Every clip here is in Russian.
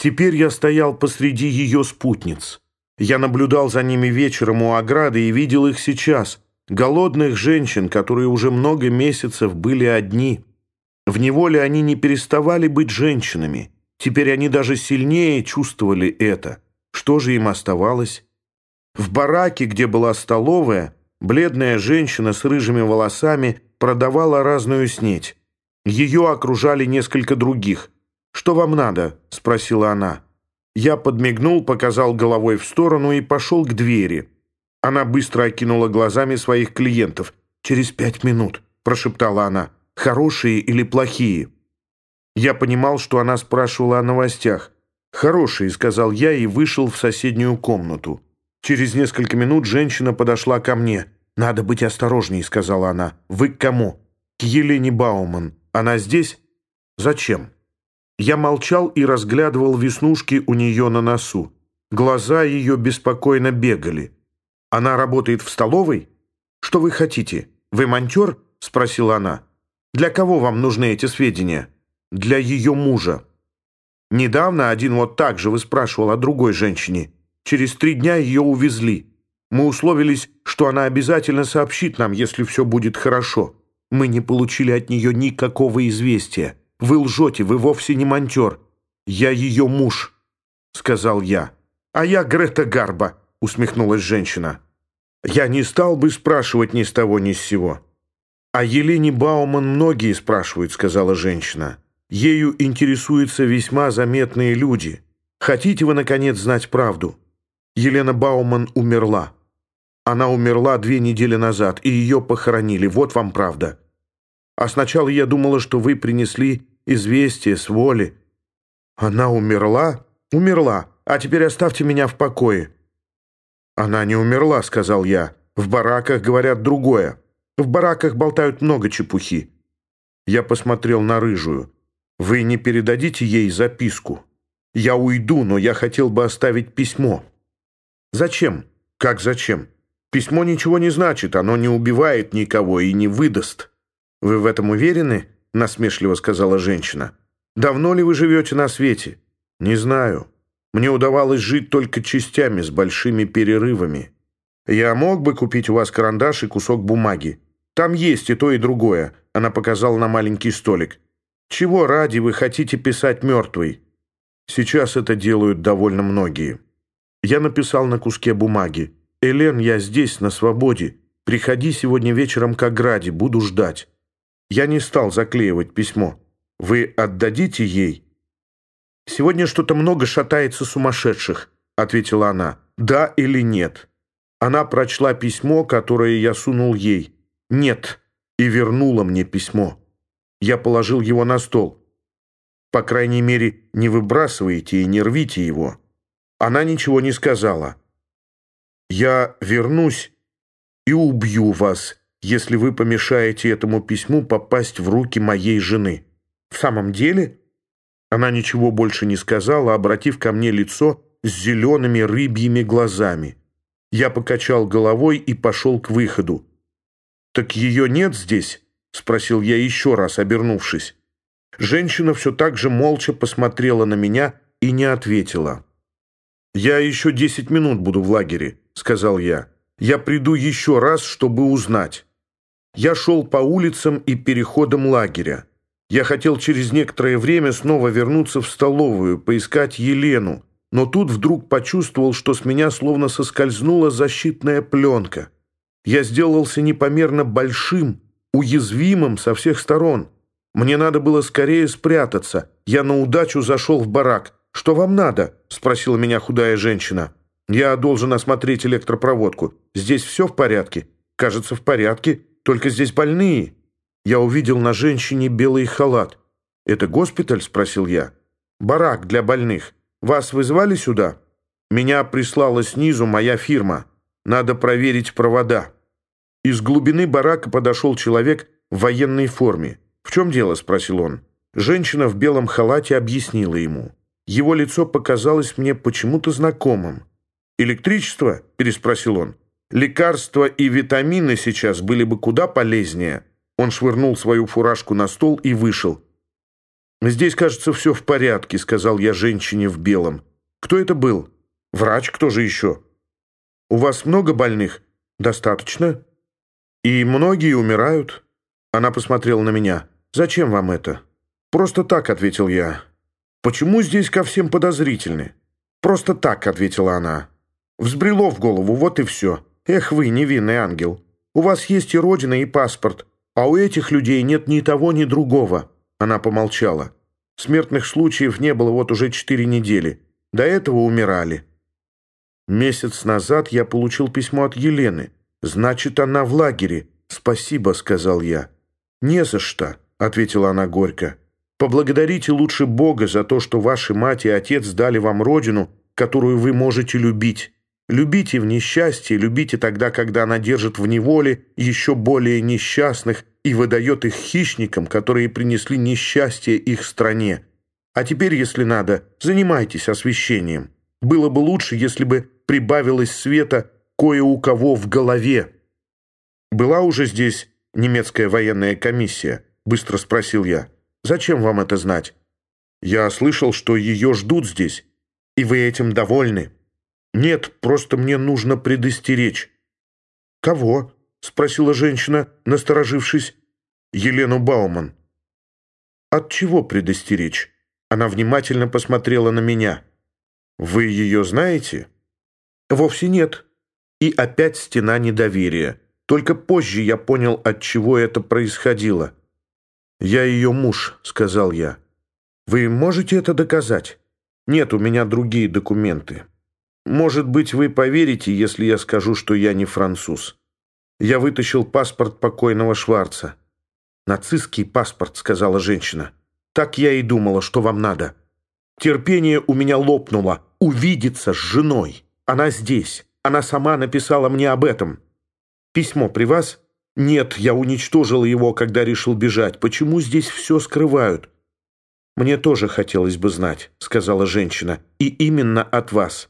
Теперь я стоял посреди ее спутниц. Я наблюдал за ними вечером у ограды и видел их сейчас, голодных женщин, которые уже много месяцев были одни. В неволе они не переставали быть женщинами. Теперь они даже сильнее чувствовали это. Что же им оставалось? В бараке, где была столовая, бледная женщина с рыжими волосами продавала разную снеть. Ее окружали несколько других. «Что вам надо?» — спросила она. Я подмигнул, показал головой в сторону и пошел к двери. Она быстро окинула глазами своих клиентов. «Через пять минут», — прошептала она. «Хорошие или плохие?» Я понимал, что она спрашивала о новостях. «Хорошие», — сказал я и вышел в соседнюю комнату. Через несколько минут женщина подошла ко мне. «Надо быть осторожней», — сказала она. «Вы к кому?» «К Елене Бауман. Она здесь?» «Зачем?» Я молчал и разглядывал веснушки у нее на носу. Глаза ее беспокойно бегали. «Она работает в столовой?» «Что вы хотите? Вы монтер?» — спросила она. «Для кого вам нужны эти сведения?» «Для ее мужа». Недавно один вот так же выспрашивал о другой женщине. Через три дня ее увезли. Мы условились, что она обязательно сообщит нам, если все будет хорошо. Мы не получили от нее никакого известия. Вы лжете, вы вовсе не монтер. Я ее муж, сказал я. А я Грета Гарба, усмехнулась женщина. Я не стал бы спрашивать ни с того, ни с сего. «О Елене Бауман многие спрашивают», — сказала женщина. «Ею интересуются весьма заметные люди. Хотите вы, наконец, знать правду? Елена Бауман умерла. Она умерла две недели назад, и ее похоронили. Вот вам правда. А сначала я думала, что вы принесли известие с воли. Она умерла? Умерла. А теперь оставьте меня в покое. Она не умерла, сказал я. В бараках говорят другое. В бараках болтают много чепухи. Я посмотрел на рыжую. Вы не передадите ей записку? Я уйду, но я хотел бы оставить письмо. Зачем? Как зачем? Письмо ничего не значит, оно не убивает никого и не выдаст. Вы в этом уверены? Насмешливо сказала женщина. Давно ли вы живете на свете? Не знаю. Мне удавалось жить только частями, с большими перерывами. Я мог бы купить у вас карандаш и кусок бумаги. Там есть и то, и другое. Она показала на маленький столик. Чего ради вы хотите писать мертвый? Сейчас это делают довольно многие. Я написал на куске бумаги. «Элен, я здесь, на свободе. Приходи сегодня вечером к ограде, буду ждать». Я не стал заклеивать письмо. «Вы отдадите ей?» «Сегодня что-то много шатается сумасшедших», — ответила она. «Да или нет?» Она прочла письмо, которое я сунул ей. «Нет», и вернула мне письмо. Я положил его на стол. «По крайней мере, не выбрасывайте и не рвите его». Она ничего не сказала. «Я вернусь и убью вас, если вы помешаете этому письму попасть в руки моей жены». «В самом деле?» Она ничего больше не сказала, обратив ко мне лицо с зелеными рыбьими глазами. Я покачал головой и пошел к выходу. «Так ее нет здесь?» — спросил я еще раз, обернувшись. Женщина все так же молча посмотрела на меня и не ответила. «Я еще десять минут буду в лагере», — сказал я. «Я приду еще раз, чтобы узнать». Я шел по улицам и переходам лагеря. Я хотел через некоторое время снова вернуться в столовую, поискать Елену, но тут вдруг почувствовал, что с меня словно соскользнула защитная пленка. Я сделался непомерно большим, уязвимым со всех сторон. Мне надо было скорее спрятаться. Я на удачу зашел в барак. «Что вам надо?» — спросила меня худая женщина. «Я должен осмотреть электропроводку. Здесь все в порядке?» «Кажется, в порядке. Только здесь больные». Я увидел на женщине белый халат. «Это госпиталь?» — спросил я. «Барак для больных. Вас вызывали сюда?» «Меня прислала снизу моя фирма. Надо проверить провода». Из глубины барака подошел человек в военной форме. «В чем дело?» — спросил он. Женщина в белом халате объяснила ему. Его лицо показалось мне почему-то знакомым. «Электричество?» – переспросил он. «Лекарства и витамины сейчас были бы куда полезнее». Он швырнул свою фуражку на стол и вышел. «Здесь, кажется, все в порядке», — сказал я женщине в белом. «Кто это был? Врач? Кто же еще?» «У вас много больных?» «Достаточно». «И многие умирают?» Она посмотрела на меня. «Зачем вам это?» «Просто так», — ответил я. «Почему здесь ко всем подозрительны?» «Просто так», — ответила она. «Взбрело в голову, вот и все. Эх вы, невинный ангел. У вас есть и родина, и паспорт, а у этих людей нет ни того, ни другого». Она помолчала. Смертных случаев не было вот уже четыре недели. До этого умирали. Месяц назад я получил письмо от Елены. Значит, она в лагере. Спасибо, сказал я. Не за что, ответила она горько. Поблагодарите лучше Бога за то, что ваши мать и отец дали вам родину, которую вы можете любить. Любите в несчастье, любите тогда, когда она держит в неволе еще более несчастных и выдает их хищникам, которые принесли несчастье их стране. А теперь, если надо, занимайтесь освещением. Было бы лучше, если бы прибавилось света кое у кого в голове. «Была уже здесь немецкая военная комиссия?» — быстро спросил я. «Зачем вам это знать?» «Я слышал, что ее ждут здесь, и вы этим довольны». «Нет, просто мне нужно предостеречь». «Кого?» — спросила женщина, насторожившись. «Елену Бауман». «От чего предостеречь?» Она внимательно посмотрела на меня. «Вы ее знаете?» «Вовсе нет». И опять стена недоверия. Только позже я понял, от чего это происходило. «Я ее муж», — сказал я. «Вы можете это доказать?» «Нет, у меня другие документы. Может быть, вы поверите, если я скажу, что я не француз». Я вытащил паспорт покойного Шварца. «Нацистский паспорт», — сказала женщина. «Так я и думала, что вам надо. Терпение у меня лопнуло. Увидеться с женой. Она здесь. Она сама написала мне об этом. Письмо при вас? Нет, я уничтожил его, когда решил бежать. Почему здесь все скрывают?» «Мне тоже хотелось бы знать», — сказала женщина. «И именно от вас».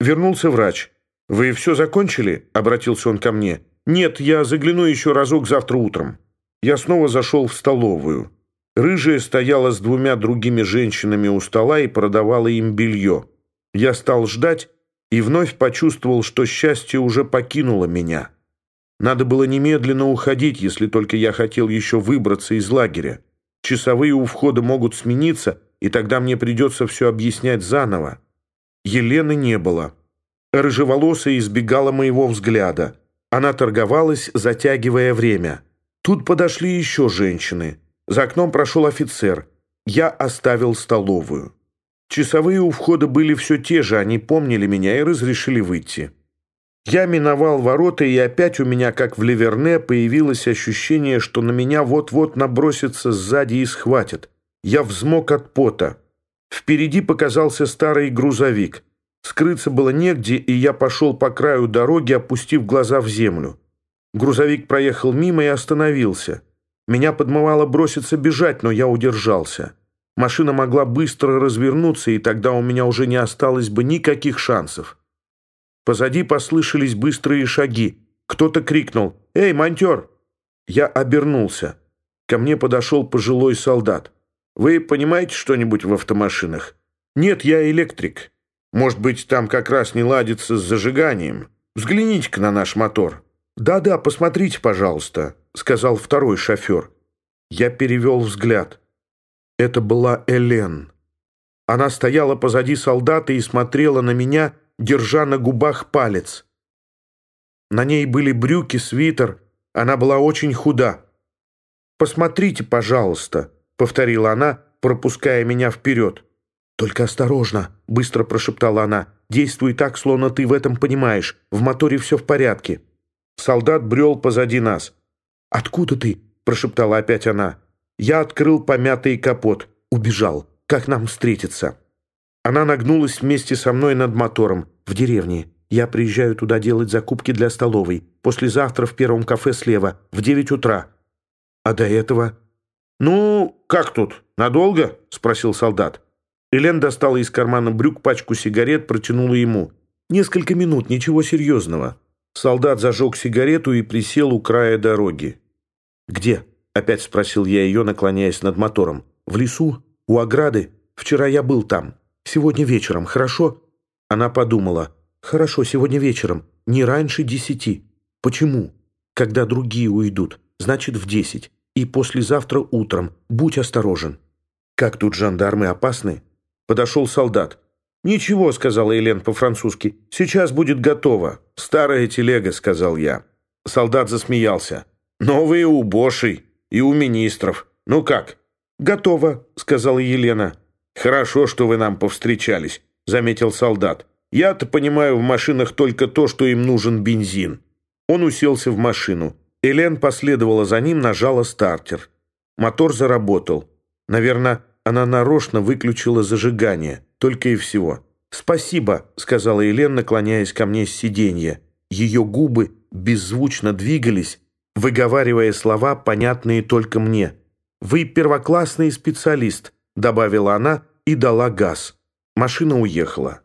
Вернулся врач. «Вы все закончили?» — обратился он ко мне. «Нет, я загляну еще разок завтра утром». Я снова зашел в столовую. Рыжая стояла с двумя другими женщинами у стола и продавала им белье. Я стал ждать и вновь почувствовал, что счастье уже покинуло меня. Надо было немедленно уходить, если только я хотел еще выбраться из лагеря. Часовые у входа могут смениться, и тогда мне придется все объяснять заново. Елены не было. Рыжеволосая избегала моего взгляда. Она торговалась, затягивая время. Тут подошли еще женщины. За окном прошел офицер. Я оставил столовую. Часовые у входа были все те же, они помнили меня и разрешили выйти. Я миновал ворота, и опять у меня, как в Ливерне, появилось ощущение, что на меня вот-вот набросятся сзади и схватят. Я взмок от пота. Впереди показался старый грузовик. Скрыться было негде, и я пошел по краю дороги, опустив глаза в землю. Грузовик проехал мимо и остановился. Меня подмывало броситься бежать, но я удержался. Машина могла быстро развернуться, и тогда у меня уже не осталось бы никаких шансов. Позади послышались быстрые шаги. Кто-то крикнул «Эй, монтер!» Я обернулся. Ко мне подошел пожилой солдат. «Вы понимаете что-нибудь в автомашинах?» «Нет, я электрик». Может быть, там как раз не ладится с зажиганием. Взгляните-ка на наш мотор». «Да-да, посмотрите, пожалуйста», — сказал второй шофер. Я перевел взгляд. Это была Элен. Она стояла позади солдата и смотрела на меня, держа на губах палец. На ней были брюки, свитер. Она была очень худа. «Посмотрите, пожалуйста», — повторила она, пропуская меня вперед. «Только осторожно», — быстро прошептала она. «Действуй так, словно ты в этом понимаешь. В моторе все в порядке». Солдат брел позади нас. «Откуда ты?» — прошептала опять она. Я открыл помятый капот. Убежал. Как нам встретиться? Она нагнулась вместе со мной над мотором. В деревне. Я приезжаю туда делать закупки для столовой. Послезавтра в первом кафе слева. В девять утра. А до этого? «Ну, как тут? Надолго?» — спросил солдат. Элен достала из кармана брюк пачку сигарет, протянула ему. «Несколько минут, ничего серьезного». Солдат зажег сигарету и присел у края дороги. «Где?» — опять спросил я ее, наклоняясь над мотором. «В лесу?» у ограды. Вчера я был там. Сегодня вечером, хорошо?» Она подумала. «Хорошо, сегодня вечером. Не раньше десяти. Почему? Когда другие уйдут. Значит, в десять. И послезавтра утром. Будь осторожен». «Как тут жандармы опасны?» Подошел солдат. «Ничего», — сказала Елен по-французски. «Сейчас будет готово. Старая телега», — сказал я. Солдат засмеялся. «Новые у Бошей и у министров. Ну как?» «Готово», — сказала Елена. «Хорошо, что вы нам повстречались», — заметил солдат. «Я-то понимаю в машинах только то, что им нужен бензин». Он уселся в машину. Элен последовала за ним, нажала стартер. Мотор заработал. Наверное, она нарочно выключила зажигание. Только и всего. «Спасибо», — сказала Елен, наклоняясь ко мне с сиденья. Ее губы беззвучно двигались, выговаривая слова, понятные только мне. «Вы первоклассный специалист», — добавила она и дала газ. Машина уехала.